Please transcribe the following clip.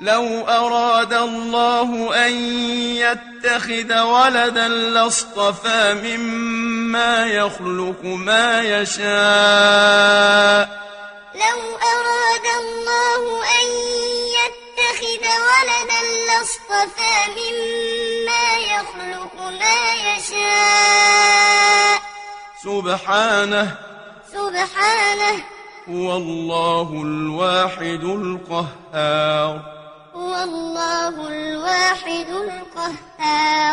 لو أراد الله أن يتخذ ولدا لاصطفى مما يخلق ما يشاء. لو أراد الله أن يتخذ ولدا لاصطفى مما يخلق ما يشاء. سبحانه سبحانه. هو الله الواحد القهار. هو الله الواحد القهار.